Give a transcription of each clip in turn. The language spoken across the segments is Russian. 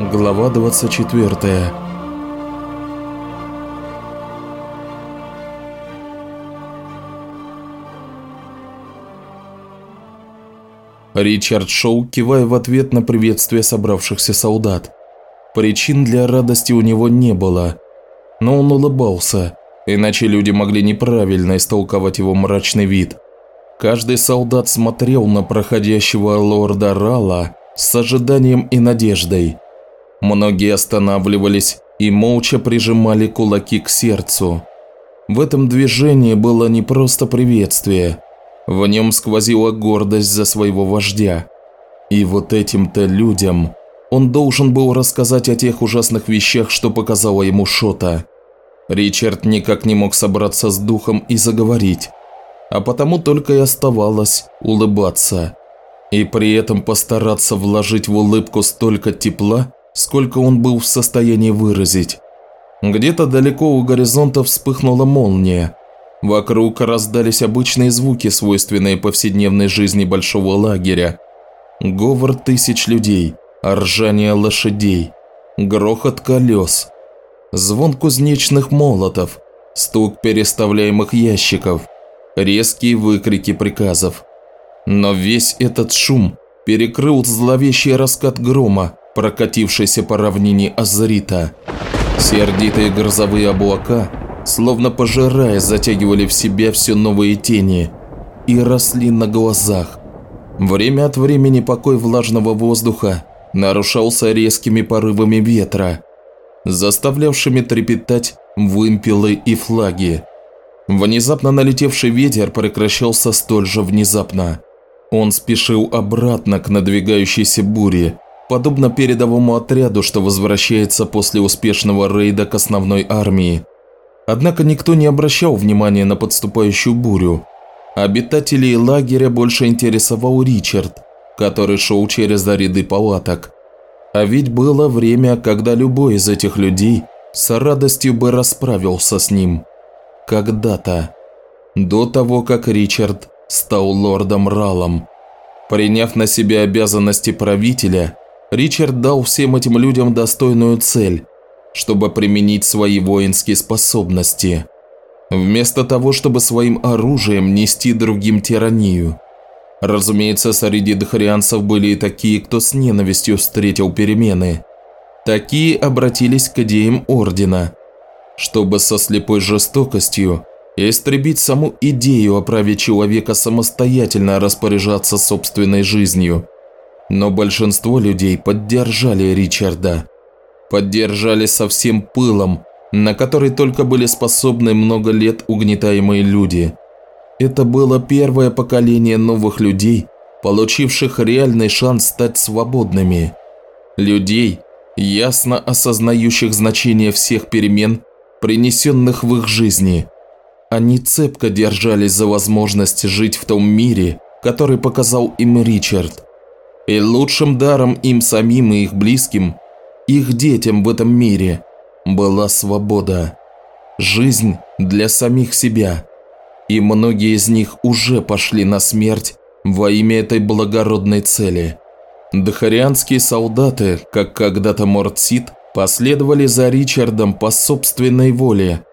Глава 24 Ричард Шоу, кивая в ответ на приветствие собравшихся солдат. Причин для радости у него не было, но он улыбался, иначе люди могли неправильно истолковать его мрачный вид. Каждый солдат смотрел на проходящего лорда Рала с ожиданием и надеждой. Многие останавливались и молча прижимали кулаки к сердцу. В этом движении было не просто приветствие. В нем сквозила гордость за своего вождя. И вот этим-то людям он должен был рассказать о тех ужасных вещах, что показала ему Шота. Ричард никак не мог собраться с духом и заговорить, а потому только и оставалось улыбаться. И при этом постараться вложить в улыбку столько тепла, сколько он был в состоянии выразить. Где-то далеко у горизонта вспыхнула молния. Вокруг раздались обычные звуки, свойственные повседневной жизни большого лагеря. Говор тысяч людей, ржание лошадей, грохот колес, звон кузнечных молотов, стук переставляемых ящиков, резкие выкрики приказов. Но весь этот шум перекрыл зловещий раскат грома, прокатившийся по равнине Азрита. Сердитые грозовые облака, словно пожирая, затягивали в себя все новые тени и росли на глазах. Время от времени покой влажного воздуха нарушался резкими порывами ветра, заставлявшими трепетать вымпелы и флаги. Внезапно налетевший ветер прекращался столь же внезапно. Он спешил обратно к надвигающейся буре, подобно передовому отряду, что возвращается после успешного рейда к основной армии. Однако никто не обращал внимания на подступающую бурю. Обитателей лагеря больше интересовал Ричард, который шел через ряды палаток. А ведь было время, когда любой из этих людей с радостью бы расправился с ним. Когда-то. До того, как Ричард стал лордом Ралом. Приняв на себя обязанности правителя, Ричард дал всем этим людям достойную цель, чтобы применить свои воинские способности, вместо того, чтобы своим оружием нести другим тиранию. Разумеется, среди дхарианцев были и такие, кто с ненавистью встретил перемены. Такие обратились к идеям Ордена, чтобы со слепой жестокостью истребить саму идею о праве человека самостоятельно распоряжаться собственной жизнью – но большинство людей поддержали Ричарда. Поддержали со всем пылом, на который только были способны много лет угнетаемые люди. Это было первое поколение новых людей, получивших реальный шанс стать свободными. Людей, ясно осознающих значение всех перемен, принесенных в их жизни. Они цепко держались за возможность жить в том мире, который показал им Ричард – и лучшим даром им самим и их близким, их детям в этом мире, была свобода. Жизнь для самих себя. И многие из них уже пошли на смерть во имя этой благородной цели. Дахарианские солдаты, как когда-то Мортсит, последовали за Ричардом по собственной воле.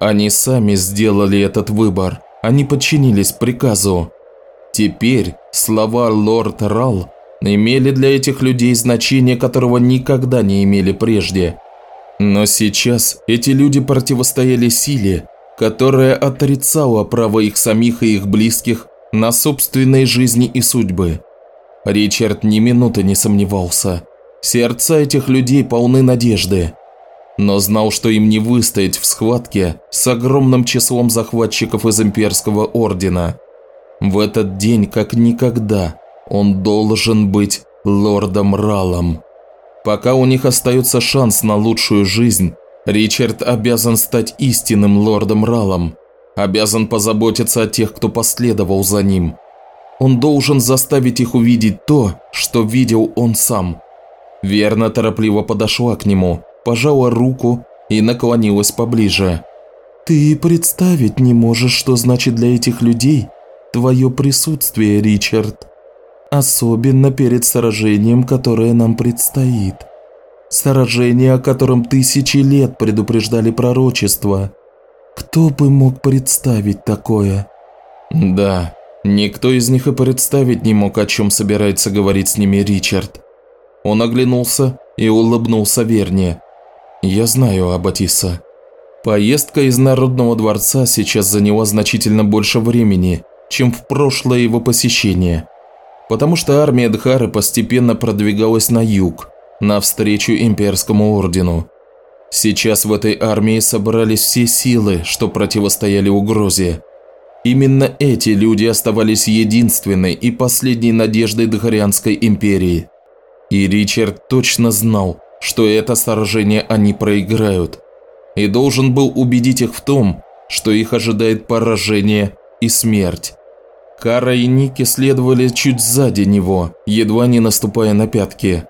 Они сами сделали этот выбор, они подчинились приказу. Теперь слова лорд Рал имели для этих людей значение, которого никогда не имели прежде. Но сейчас эти люди противостояли силе, которая отрицала право их самих и их близких на собственные жизни и судьбы. Ричард ни минуты не сомневался. Сердца этих людей полны надежды. Но знал, что им не выстоять в схватке с огромным числом захватчиков из Имперского Ордена. В этот день, как никогда, он должен быть лордом Ралом. Пока у них остается шанс на лучшую жизнь, Ричард обязан стать истинным лордом Ралом, обязан позаботиться о тех, кто последовал за ним. Он должен заставить их увидеть то, что видел он сам. Верно торопливо подошла к нему, пожала руку и наклонилась поближе. «Ты представить не можешь, что значит для этих людей твое присутствие, Ричард», особенно перед сражением, которое нам предстоит. Сражение, о котором тысячи лет предупреждали пророчество. Кто бы мог представить такое? Да, никто из них и представить не мог, о чем собирается говорить с ними Ричард. Он оглянулся и улыбнулся Верне. «Я знаю Аббатиса. Поездка из Народного дворца сейчас заняла значительно больше времени, чем в прошлое его посещение, потому что армия Дхары постепенно продвигалась на юг, навстречу имперскому ордену. Сейчас в этой армии собрались все силы, что противостояли угрозе. Именно эти люди оставались единственной и последней надеждой Дхарианской империи. И Ричард точно знал, что это сражение они проиграют, и должен был убедить их в том, что их ожидает поражение и смерть. Кара и Ники следовали чуть сзади него, едва не наступая на пятки.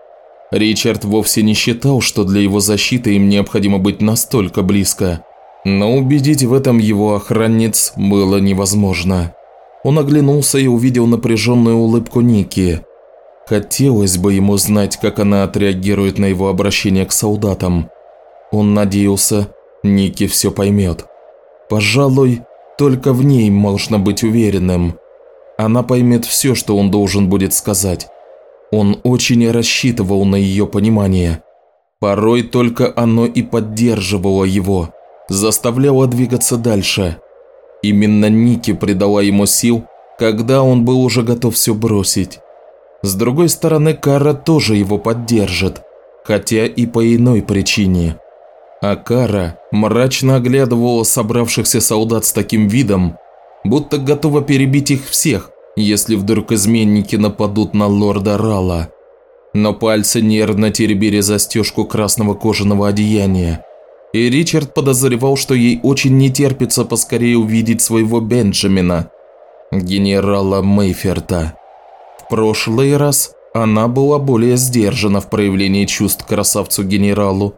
Ричард вовсе не считал, что для его защиты им необходимо быть настолько близко. Но убедить в этом его охранниц было невозможно. Он оглянулся и увидел напряженную улыбку Ники. Хотелось бы ему знать, как она отреагирует на его обращение к солдатам. Он надеялся, Ники все поймет. Пожалуй, только в ней можно быть уверенным. Она поймет все, что он должен будет сказать. Он очень рассчитывал на ее понимание. Порой только оно и поддерживало его, заставляло двигаться дальше. Именно Ники придала ему сил, когда он был уже готов все бросить. С другой стороны, Кара тоже его поддержит, хотя и по иной причине. А Кара мрачно оглядывала собравшихся солдат с таким видом, будто готова перебить их всех, если вдруг изменники нападут на лорда Рала. Но пальцы нервно теребили застежку красного кожаного одеяния. И Ричард подозревал, что ей очень не терпится поскорее увидеть своего Бенджамина, генерала Мейферта. В прошлый раз она была более сдержана в проявлении чувств красавцу-генералу,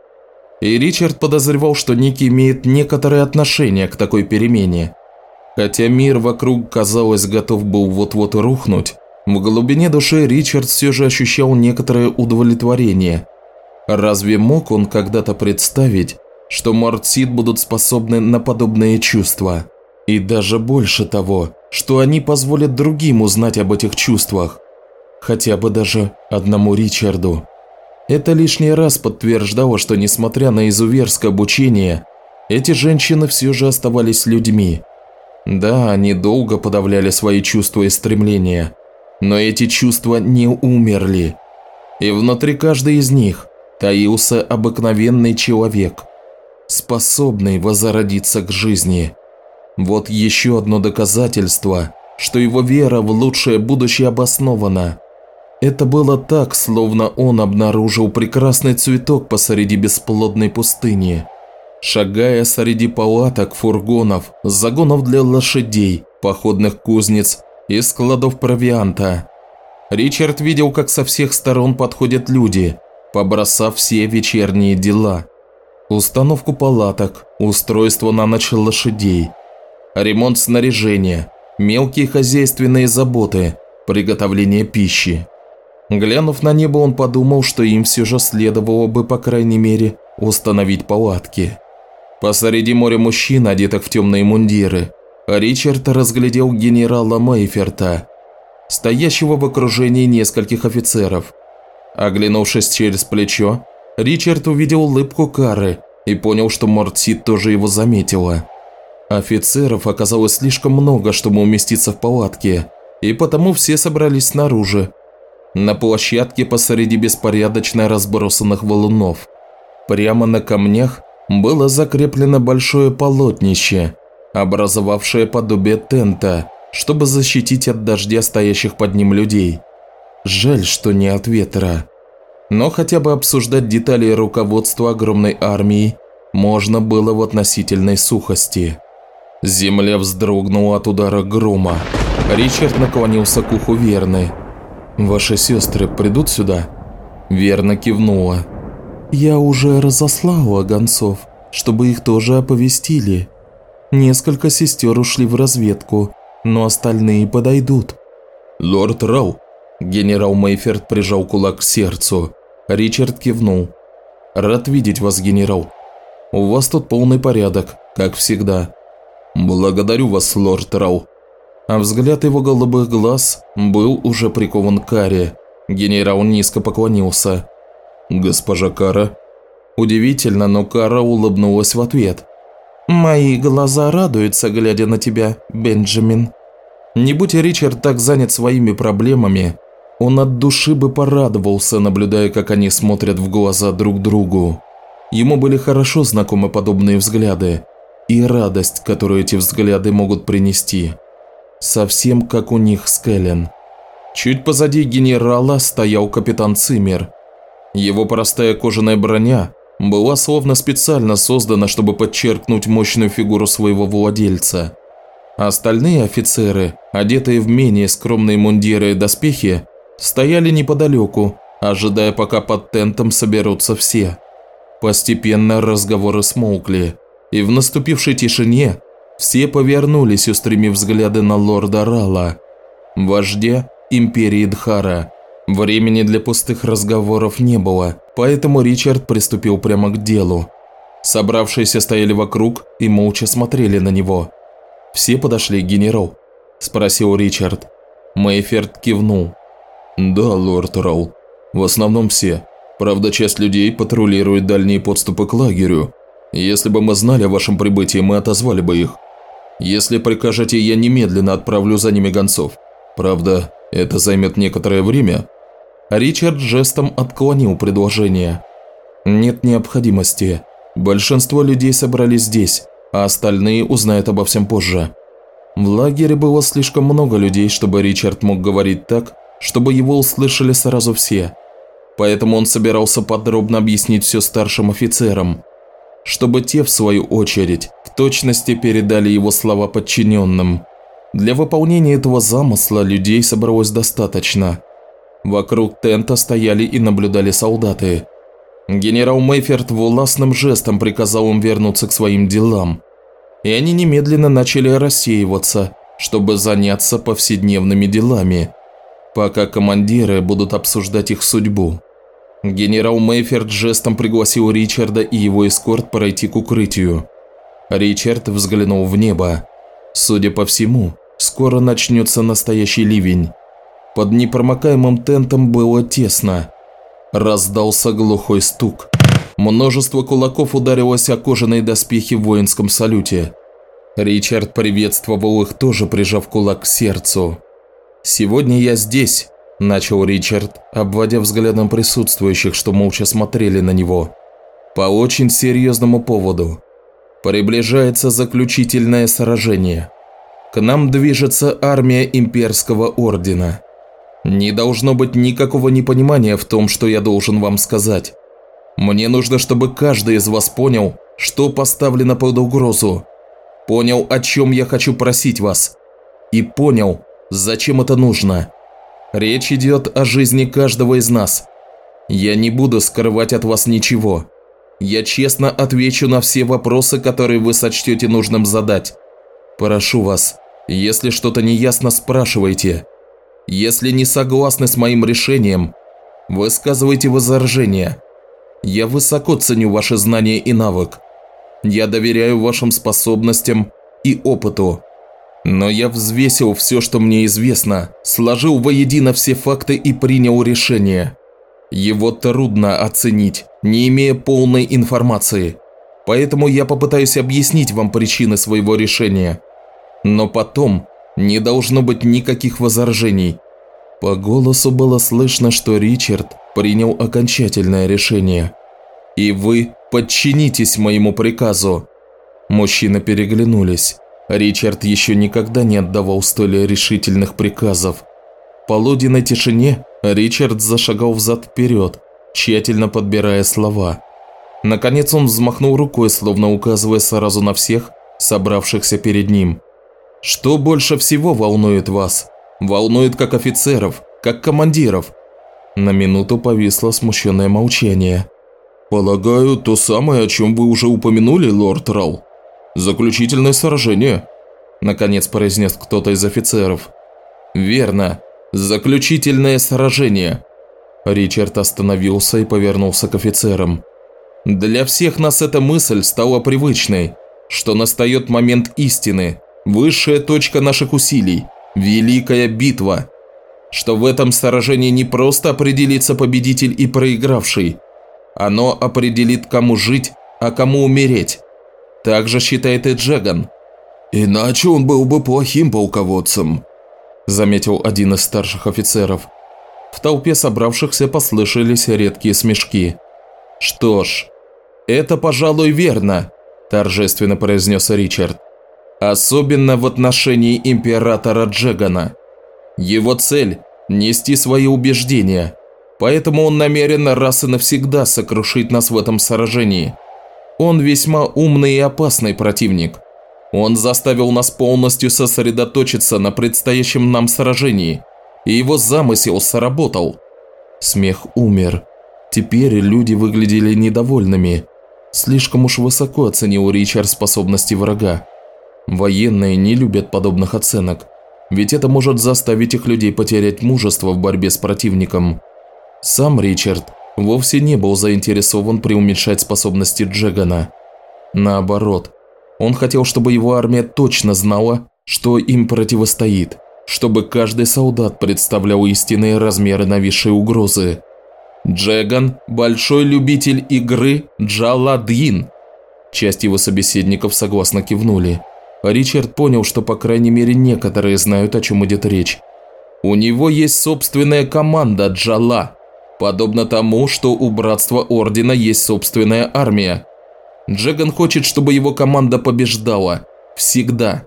и Ричард подозревал, что Ники имеет некоторое отношение к такой перемене. Хотя мир вокруг, казалось, готов был вот-вот рухнуть, в глубине души Ричард все же ощущал некоторое удовлетворение. Разве мог он когда-то представить, что Мортсид будут способны на подобные чувства? И даже больше того, что они позволят другим узнать об этих чувствах. Хотя бы даже одному Ричарду. Это лишний раз подтверждало, что несмотря на изуверское обучение, эти женщины все же оставались людьми. Да, они долго подавляли свои чувства и стремления, но эти чувства не умерли. И внутри каждой из них таился обыкновенный человек, способный возродиться к жизни. Вот еще одно доказательство, что его вера в лучшее будущее обоснована. Это было так, словно он обнаружил прекрасный цветок посреди бесплодной пустыни. Шагая среди палаток, фургонов, загонов для лошадей, походных кузнец и складов провианта, Ричард видел, как со всех сторон подходят люди, побросав все вечерние дела. Установку палаток, устройство на ночь лошадей – ремонт снаряжения, мелкие хозяйственные заботы, приготовление пищи. Глянув на небо, он подумал, что им все же следовало бы, по крайней мере, установить палатки. Посреди моря мужчин, одетых в темные мундиры, Ричард разглядел генерала Мейферта, стоящего в окружении нескольких офицеров. Оглянувшись через плечо, Ричард увидел улыбку Кары и понял, что Мортсит тоже его заметила. Офицеров оказалось слишком много, чтобы уместиться в палатке, и потому все собрались снаружи, на площадке посреди беспорядочно разбросанных валунов. Прямо на камнях было закреплено большое полотнище, образовавшее подобие тента, чтобы защитить от дождя стоящих под ним людей. Жаль, что не от ветра. Но хотя бы обсуждать детали руководства огромной армии можно было в относительной сухости. Земля вздрогнула от удара грома. Ричард наклонился к уху Верны. «Ваши сестры придут сюда?» Верна кивнула. «Я уже разослала гонцов, чтобы их тоже оповестили. Несколько сестер ушли в разведку, но остальные подойдут». «Лорд Рау!» Генерал Мейферт прижал кулак к сердцу. Ричард кивнул. Рад видеть вас, генерал. У вас тут полный порядок, как всегда. Благодарю вас, лорд Рау. А взгляд его голубых глаз был уже прикован к Каре. Генерал низко поклонился. «Госпожа Кара?» Удивительно, но Кара улыбнулась в ответ. «Мои глаза радуются, глядя на тебя, Бенджамин». Не будь Ричард так занят своими проблемами, он от души бы порадовался, наблюдая, как они смотрят в глаза друг другу. Ему были хорошо знакомы подобные взгляды и радость, которую эти взгляды могут принести. Совсем как у них с Кэлен. Чуть позади генерала стоял капитан Циммер. Его простая кожаная броня была словно специально создана, чтобы подчеркнуть мощную фигуру своего владельца. Остальные офицеры, одетые в менее скромные мундиры и доспехи, стояли неподалеку, ожидая, пока под тентом соберутся все. Постепенно разговоры смолкли, и в наступившей тишине все повернулись, устремив взгляды на лорда Рала, вождя империи Дхара. Времени для пустых разговоров не было, поэтому Ричард приступил прямо к делу. Собравшиеся стояли вокруг и молча смотрели на него. «Все подошли, генерал?» – спросил Ричард. Мейферд кивнул. «Да, лорд Рау. В основном все. Правда, часть людей патрулирует дальние подступы к лагерю. Если бы мы знали о вашем прибытии, мы отозвали бы их. Если прикажете, я немедленно отправлю за ними гонцов. Правда, это займет некоторое время». Ричард жестом отклонил предложение. «Нет необходимости. Большинство людей собрались здесь, а остальные узнают обо всем позже». В лагере было слишком много людей, чтобы Ричард мог говорить так, чтобы его услышали сразу все. Поэтому он собирался подробно объяснить все старшим офицерам, чтобы те, в свою очередь, в точности передали его слова подчиненным. Для выполнения этого замысла людей собралось достаточно. Вокруг тента стояли и наблюдали солдаты. Генерал Мейферт властным жестом приказал им вернуться к своим делам. И они немедленно начали рассеиваться, чтобы заняться повседневными делами – пока командиры будут обсуждать их судьбу. Генерал Мейферд жестом пригласил Ричарда и его эскорт пройти к укрытию. Ричард взглянул в небо. Судя по всему, скоро начнется настоящий ливень. Под непромокаемым тентом было тесно. Раздался глухой стук. Множество кулаков ударилось о кожаные доспехи в воинском салюте. Ричард приветствовал их тоже, прижав кулак к сердцу. «Сегодня я здесь», – начал Ричард, обводя взглядом присутствующих, что молча смотрели на него. «По очень серьезному поводу. Приближается заключительное сражение. К нам движется армия имперского ордена. Не должно быть никакого непонимания в том, что я должен вам сказать. Мне нужно, чтобы каждый из вас понял, что поставлено под угрозу. Понял, о чем я хочу просить вас. И понял, Зачем это нужно? Речь идет о жизни каждого из нас. Я не буду скрывать от вас ничего. Я честно отвечу на все вопросы, которые вы сочтете нужным задать. Прошу вас, если что-то неясно, спрашивайте. Если не согласны с моим решением, высказывайте возражения. Я высоко ценю ваши знания и навык. Я доверяю вашим способностям и опыту. Но я взвесил все, что мне известно, сложил воедино все факты и принял решение. Его трудно оценить, не имея полной информации. Поэтому я попытаюсь объяснить вам причины своего решения. Но потом не должно быть никаких возражений. По голосу было слышно, что Ричард принял окончательное решение. И вы подчинитесь моему приказу. Мужчины переглянулись. Ричард еще никогда не отдавал столь решительных приказов. В полуденной тишине Ричард зашагал взад-вперед, тщательно подбирая слова. Наконец он взмахнул рукой, словно указывая сразу на всех, собравшихся перед ним. «Что больше всего волнует вас? Волнует как офицеров, как командиров?» На минуту повисло смущенное молчание. «Полагаю, то самое, о чем вы уже упомянули, лорд Рау?» «Заключительное сражение», – наконец произнес кто-то из офицеров. «Верно. Заключительное сражение». Ричард остановился и повернулся к офицерам. Для всех нас эта мысль стала привычной, что настает момент истины, высшая точка наших усилий, великая битва. Что в этом сражении не просто определится победитель и проигравший, оно определит, кому жить, а кому умереть. Так же считает и Джеган. «Иначе он был бы плохим полководцем», – заметил один из старших офицеров. В толпе собравшихся послышались редкие смешки. «Что ж, это, пожалуй, верно», – торжественно произнес Ричард. «Особенно в отношении императора Джегана. Его цель – нести свои убеждения, поэтому он намерен раз и навсегда сокрушить нас в этом сражении. Он весьма умный и опасный противник. Он заставил нас полностью сосредоточиться на предстоящем нам сражении, и его замысел сработал. Смех умер. Теперь люди выглядели недовольными. Слишком уж высоко оценил Ричард способности врага. Военные не любят подобных оценок, ведь это может заставить их людей потерять мужество в борьбе с противником. Сам Ричард вовсе не был заинтересован преуменьшать способности Джегана. Наоборот, он хотел, чтобы его армия точно знала, что им противостоит, чтобы каждый солдат представлял истинные размеры нависшей угрозы. Джеган – большой любитель игры Джаладьин. Часть его собеседников согласно кивнули. Ричард понял, что по крайней мере некоторые знают, о чем идет речь. У него есть собственная команда Джала, подобно тому, что у Братства Ордена есть собственная армия. Джеган хочет, чтобы его команда побеждала. Всегда.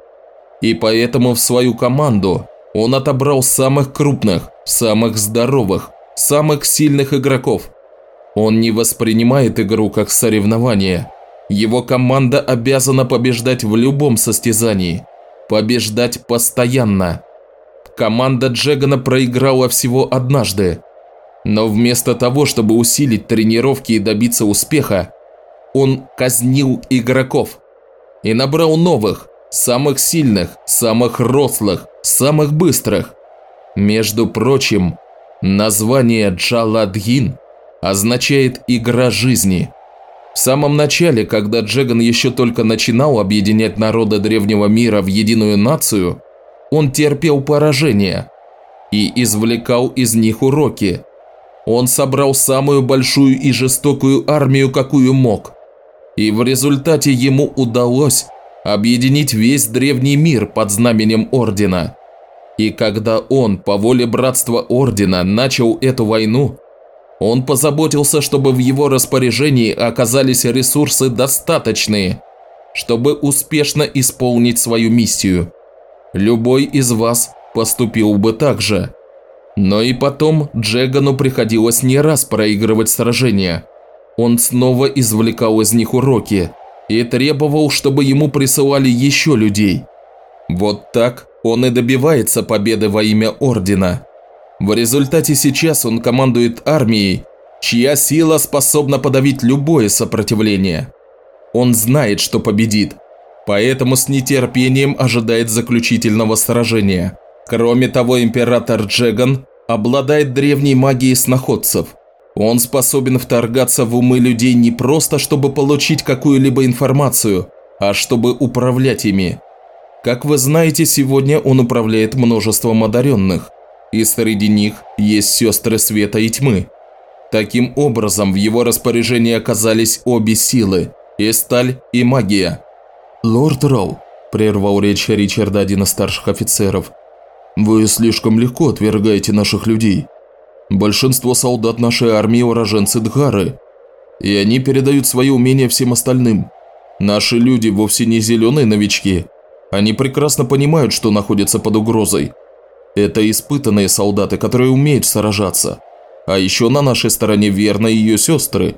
И поэтому в свою команду он отобрал самых крупных, самых здоровых, самых сильных игроков. Он не воспринимает игру как соревнование. Его команда обязана побеждать в любом состязании. Побеждать постоянно. Команда Джегана проиграла всего однажды. Но вместо того, чтобы усилить тренировки и добиться успеха, он казнил игроков и набрал новых, самых сильных, самых рослых, самых быстрых. Между прочим, название Джаладгин означает «игра жизни». В самом начале, когда Джеган еще только начинал объединять народы древнего мира в единую нацию, он терпел поражение и извлекал из них уроки. Он собрал самую большую и жестокую армию, какую мог – и в результате ему удалось объединить весь древний мир под знаменем Ордена. И когда он, по воле Братства Ордена, начал эту войну, он позаботился, чтобы в его распоряжении оказались ресурсы достаточные, чтобы успешно исполнить свою миссию. Любой из вас поступил бы так же. Но и потом Джегану приходилось не раз проигрывать сражения – он снова извлекал из них уроки и требовал, чтобы ему присылали еще людей. Вот так он и добивается победы во имя Ордена. В результате сейчас он командует армией, чья сила способна подавить любое сопротивление. Он знает, что победит, поэтому с нетерпением ожидает заключительного сражения. Кроме того, император Джеган обладает древней магией сноходцев. Он способен вторгаться в умы людей не просто, чтобы получить какую-либо информацию, а чтобы управлять ими. Как вы знаете, сегодня он управляет множеством одаренных, и среди них есть сестры света и тьмы. Таким образом, в его распоряжении оказались обе силы – и сталь, и магия. «Лорд Роу», – прервал речь Ричарда один из старших офицеров, – «вы слишком легко отвергаете наших людей. Большинство солдат нашей армии – уроженцы Дхары, и они передают свои умения всем остальным. Наши люди вовсе не зеленые новички. Они прекрасно понимают, что находятся под угрозой. Это испытанные солдаты, которые умеют сражаться. А еще на нашей стороне верно ее сестры.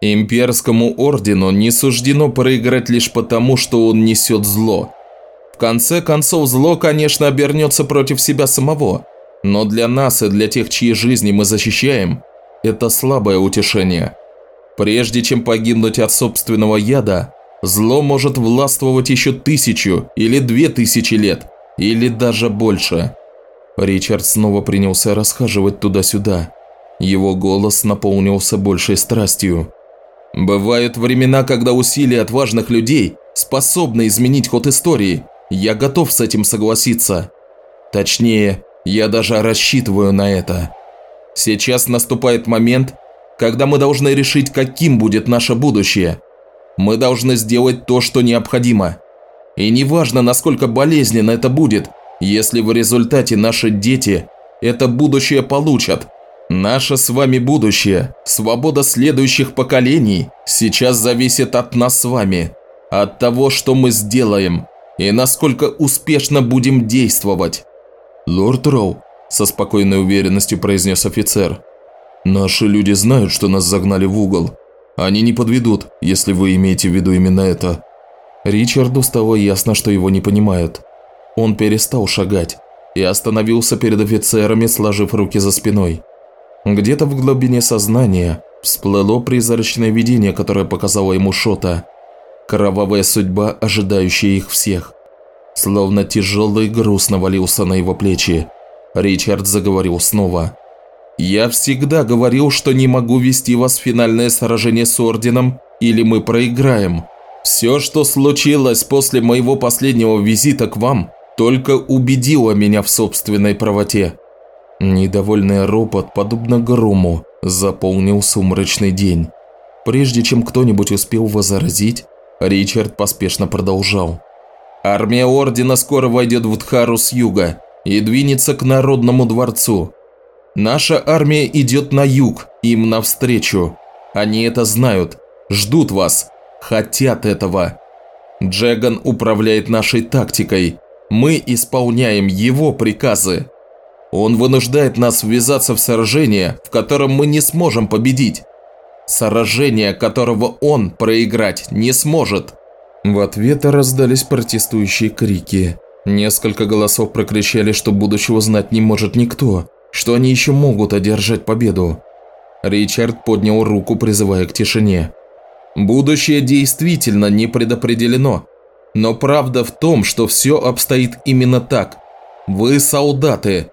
Имперскому ордену не суждено проиграть лишь потому, что он несет зло. В конце концов, зло, конечно, обернется против себя самого. Но для нас и для тех, чьи жизни мы защищаем, это слабое утешение. Прежде чем погибнуть от собственного яда, зло может властвовать еще тысячу или две тысячи лет, или даже больше. Ричард снова принялся расхаживать туда-сюда. Его голос наполнился большей страстью. Бывают времена, когда усилия отважных людей способны изменить ход истории. Я готов с этим согласиться. Точнее, я даже рассчитываю на это. Сейчас наступает момент, когда мы должны решить, каким будет наше будущее. Мы должны сделать то, что необходимо. И неважно, насколько болезненно это будет, если в результате наши дети это будущее получат. Наше с вами будущее, свобода следующих поколений сейчас зависит от нас с вами, от того, что мы сделаем и насколько успешно будем действовать. «Лорд Роу», – со спокойной уверенностью произнес офицер, – «наши люди знают, что нас загнали в угол. Они не подведут, если вы имеете в виду именно это». Ричарду стало ясно, что его не понимают. Он перестал шагать и остановился перед офицерами, сложив руки за спиной. Где-то в глубине сознания всплыло призрачное видение, которое показало ему Шота. Кровавая судьба, ожидающая их всех. Словно тяжелый груз навалился на его плечи. Ричард заговорил снова. «Я всегда говорил, что не могу вести вас в финальное сражение с Орденом, или мы проиграем. Все, что случилось после моего последнего визита к вам, только убедило меня в собственной правоте». Недовольный ропот, подобно грому, заполнил сумрачный день. Прежде чем кто-нибудь успел возразить, Ричард поспешно продолжал. Армия Ордена скоро войдет в Дхару с юга и двинется к Народному дворцу. Наша армия идет на юг, им навстречу. Они это знают, ждут вас, хотят этого. Джеган управляет нашей тактикой. Мы исполняем его приказы. Он вынуждает нас ввязаться в сражение, в котором мы не сможем победить. Сражение, которого он проиграть не сможет. В ответ раздались протестующие крики. Несколько голосов прокричали, что будущего знать не может никто, что они еще могут одержать победу. Ричард поднял руку, призывая к тишине. Будущее действительно не предопределено. Но правда в том, что все обстоит именно так. Вы солдаты.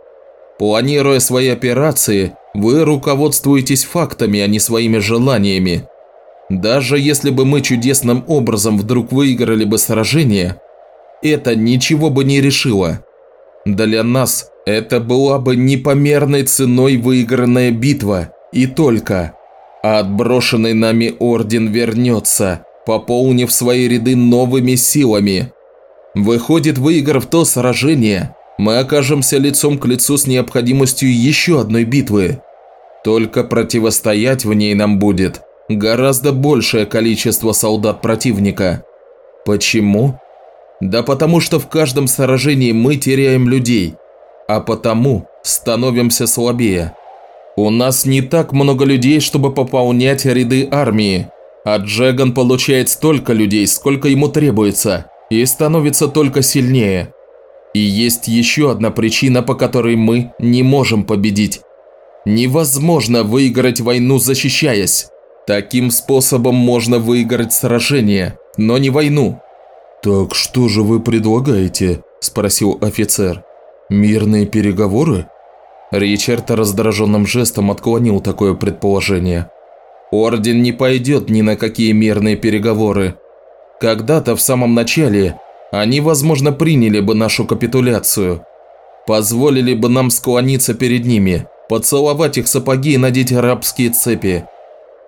Планируя свои операции, вы руководствуетесь фактами, а не своими желаниями. Даже если бы мы чудесным образом вдруг выиграли бы сражение, это ничего бы не решило. Для нас это была бы непомерной ценой выигранная битва, и только. А отброшенный нами орден вернется, пополнив свои ряды новыми силами. Выходит, выиграв то сражение, мы окажемся лицом к лицу с необходимостью еще одной битвы. Только противостоять в ней нам будет гораздо большее количество солдат противника. Почему? Да потому что в каждом сражении мы теряем людей, а потому становимся слабее. У нас не так много людей, чтобы пополнять ряды армии, а Джеган получает столько людей, сколько ему требуется, и становится только сильнее. И есть еще одна причина, по которой мы не можем победить. Невозможно выиграть войну, защищаясь. Таким способом можно выиграть сражение, но не войну. «Так что же вы предлагаете?» – спросил офицер. «Мирные переговоры?» Ричард раздраженным жестом отклонил такое предположение. «Орден не пойдет ни на какие мирные переговоры. Когда-то в самом начале они, возможно, приняли бы нашу капитуляцию, позволили бы нам склониться перед ними, поцеловать их сапоги и надеть арабские цепи.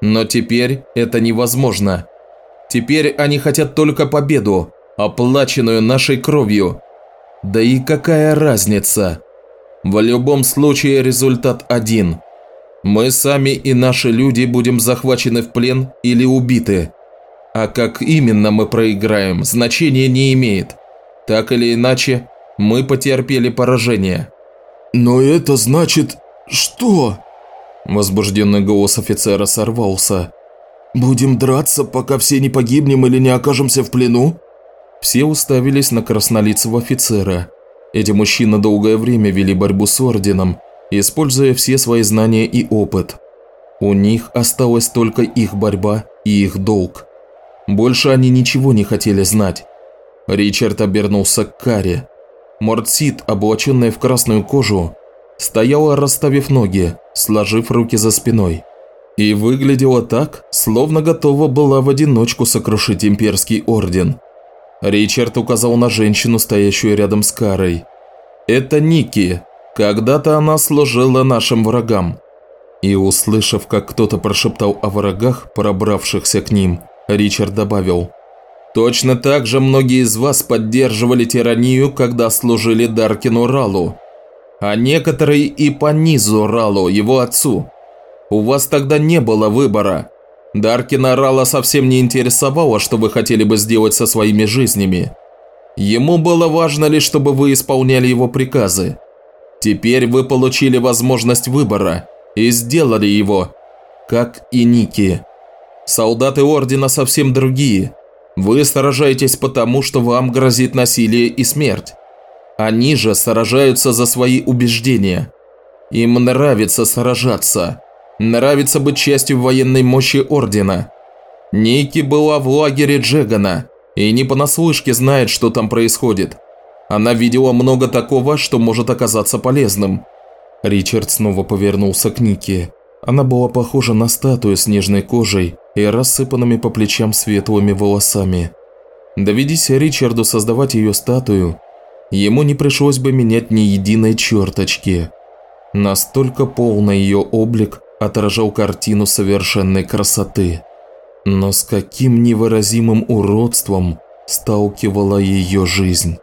Но теперь это невозможно. Теперь они хотят только победу, оплаченную нашей кровью. Да и какая разница? В любом случае результат один. Мы сами и наши люди будем захвачены в плен или убиты. А как именно мы проиграем, значения не имеет. Так или иначе, мы потерпели поражение. «Но это значит... что?» Возбужденный голос офицера сорвался. «Будем драться, пока все не погибнем или не окажемся в плену?» Все уставились на краснолицего офицера. Эти мужчины долгое время вели борьбу с Орденом, используя все свои знания и опыт. У них осталась только их борьба и их долг. Больше они ничего не хотели знать. Ричард обернулся к Каре. Мортсид, облаченная в красную кожу, стояла, расставив ноги, сложив руки за спиной. и выглядела так, словно готова была в одиночку сокрушить имперский орден. Ричард указал на женщину, стоящую рядом с Карой. «Это Ники. Когда-то она служила нашим врагам». И услышав, как кто-то прошептал о врагах, пробравшихся к ним, Ричард добавил. «Точно так же многие из вас поддерживали тиранию, когда служили Даркину Ралу, а некоторые и по низу Ралу, его отцу. У вас тогда не было выбора. Даркина Рала совсем не интересовало, что вы хотели бы сделать со своими жизнями. Ему было важно лишь, чтобы вы исполняли его приказы. Теперь вы получили возможность выбора и сделали его, как и Ники. Солдаты Ордена совсем другие. Вы сражаетесь потому, что вам грозит насилие и смерть. Они же сражаются за свои убеждения. Им нравится сражаться. Нравится быть частью военной мощи Ордена. Ники была в лагере Джегана и не понаслышке знает, что там происходит. Она видела много такого, что может оказаться полезным. Ричард снова повернулся к Нике. Она была похожа на статую с нежной кожей и рассыпанными по плечам светлыми волосами. Доведись Ричарду создавать ее статую, ему не пришлось бы менять ни единой черточки. Настолько полный ее облик отражал картину совершенной красоты. Но с каким невыразимым уродством сталкивала ее жизнь.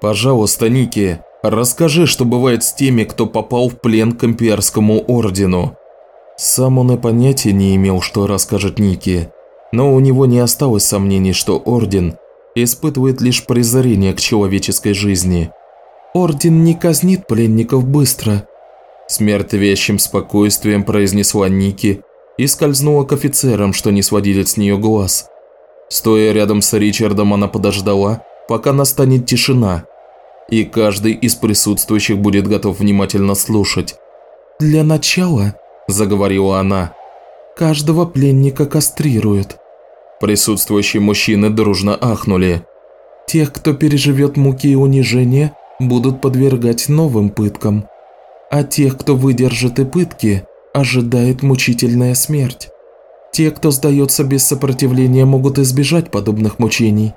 «Пожалуйста, Ники, расскажи, что бывает с теми, кто попал в плен к имперскому ордену». Сам он и понятия не имел, что расскажет Ники, но у него не осталось сомнений, что орден испытывает лишь презрение к человеческой жизни. «Орден не казнит пленников быстро», с мертвящим спокойствием произнесла Ники и скользнула к офицерам, что не сводили с нее глаз. Стоя рядом с Ричардом, она подождала, пока настанет тишина, и каждый из присутствующих будет готов внимательно слушать. «Для начала», – заговорила она, – «каждого пленника кастрируют». Присутствующие мужчины дружно ахнули. «Тех, кто переживет муки и унижения, будут подвергать новым пыткам а тех, кто выдержит и пытки, ожидает мучительная смерть. Те, кто сдается без сопротивления, могут избежать подобных мучений.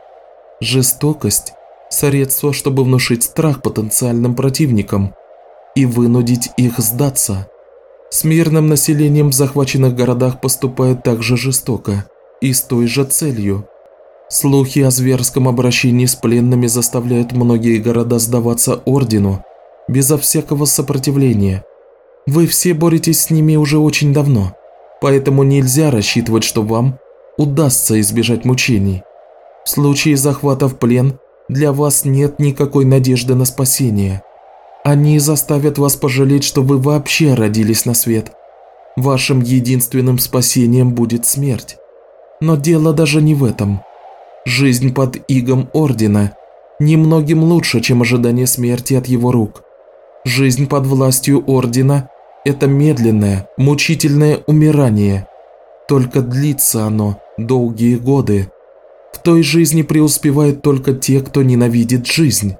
Жестокость – средство, чтобы внушить страх потенциальным противникам и вынудить их сдаться. С мирным населением в захваченных городах поступают также жестоко и с той же целью. Слухи о зверском обращении с пленными заставляют многие города сдаваться ордену безо всякого сопротивления. Вы все боретесь с ними уже очень давно, поэтому нельзя рассчитывать, что вам удастся избежать мучений. В случае захвата в плен для вас нет никакой надежды на спасение. Они заставят вас пожалеть, что вы вообще родились на свет. Вашим единственным спасением будет смерть. Но дело даже не в этом. Жизнь под игом Ордена немногим лучше, чем ожидание смерти от его рук. Жизнь под властью Ордена – это медленное, мучительное умирание. Только длится оно долгие годы. Той жизни преуспевают только те, кто ненавидит жизнь.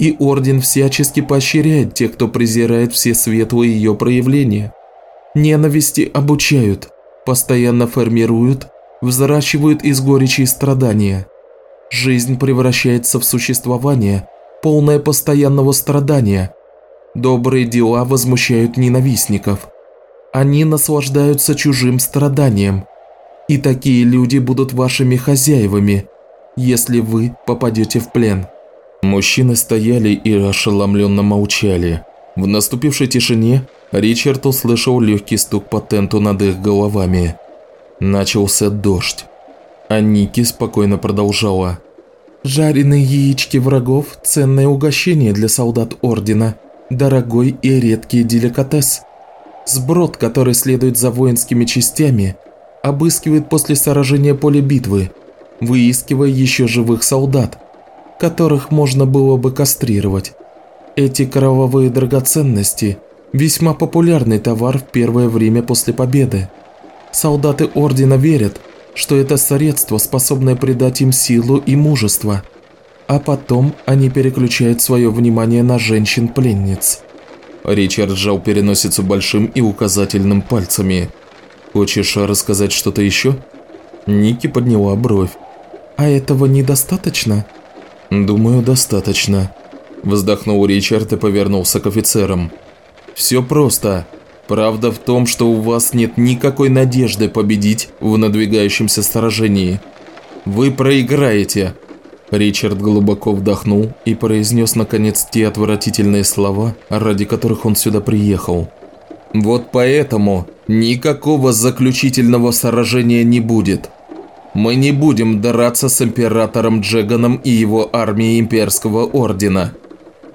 И Орден всячески поощряет тех, кто презирает все светлые ее проявления. Ненависти обучают, постоянно формируют, взращивают из горечи и страдания. Жизнь превращается в существование, полное постоянного страдания – Добрые дела возмущают ненавистников. Они наслаждаются чужим страданием. И такие люди будут вашими хозяевами, если вы попадете в плен». Мужчины стояли и ошеломленно молчали. В наступившей тишине Ричард услышал легкий стук по тенту над их головами. Начался дождь. А Ники спокойно продолжала. «Жареные яички врагов – ценное угощение для солдат Ордена дорогой и редкий деликатес. Сброд, который следует за воинскими частями, обыскивает после сражения поле битвы, выискивая еще живых солдат, которых можно было бы кастрировать. Эти кровавые драгоценности – весьма популярный товар в первое время после победы. Солдаты Ордена верят, что это средство, способное придать им силу и мужество – а потом они переключают свое внимание на женщин-пленниц. Ричард сжал переносицу большим и указательным пальцами. Хочешь рассказать что-то еще? Ники подняла бровь. А этого недостаточно? Думаю, достаточно. Вздохнул Ричард и повернулся к офицерам. Все просто. Правда в том, что у вас нет никакой надежды победить в надвигающемся сражении. Вы проиграете. Ричард глубоко вдохнул и произнес наконец те отвратительные слова, ради которых он сюда приехал. Вот поэтому никакого заключительного сражения не будет. Мы не будем драться с императором Джеганом и его армией имперского ордена.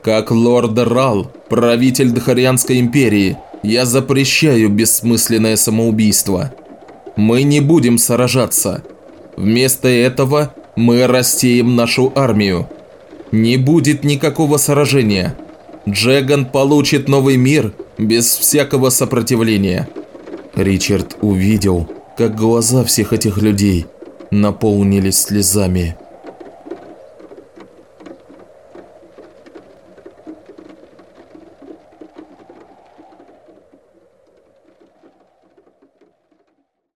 Как лорд Рал, правитель Дхарианской империи, я запрещаю бессмысленное самоубийство. Мы не будем сражаться. Вместо этого мы рассеем нашу армию. Не будет никакого сражения. Джеган получит новый мир без всякого сопротивления. Ричард увидел, как глаза всех этих людей наполнились слезами.